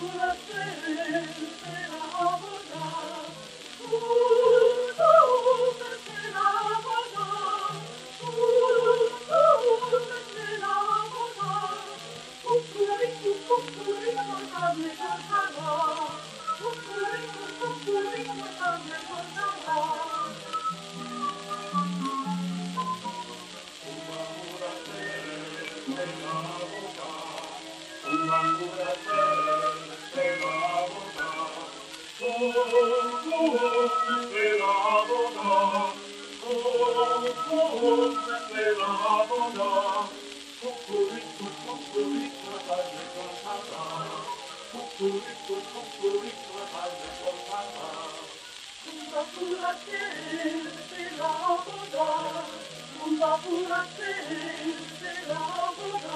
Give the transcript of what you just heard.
Una pura te, te la boda,